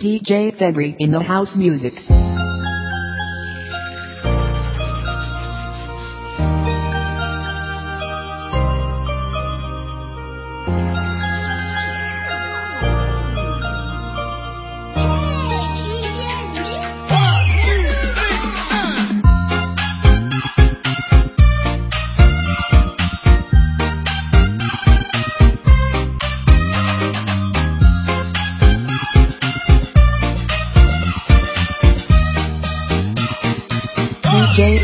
DJ February in the house music.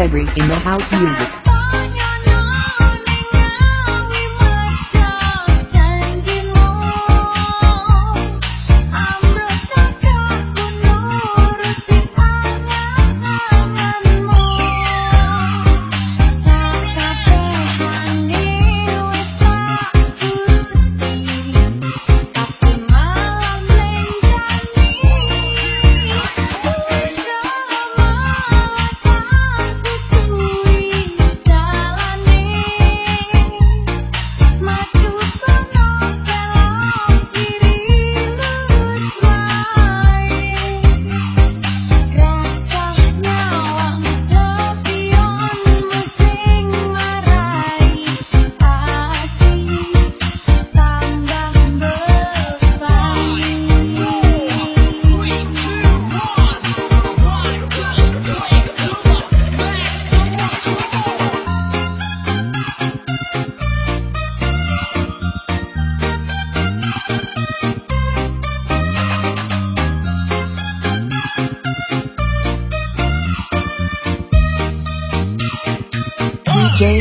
February in the house music.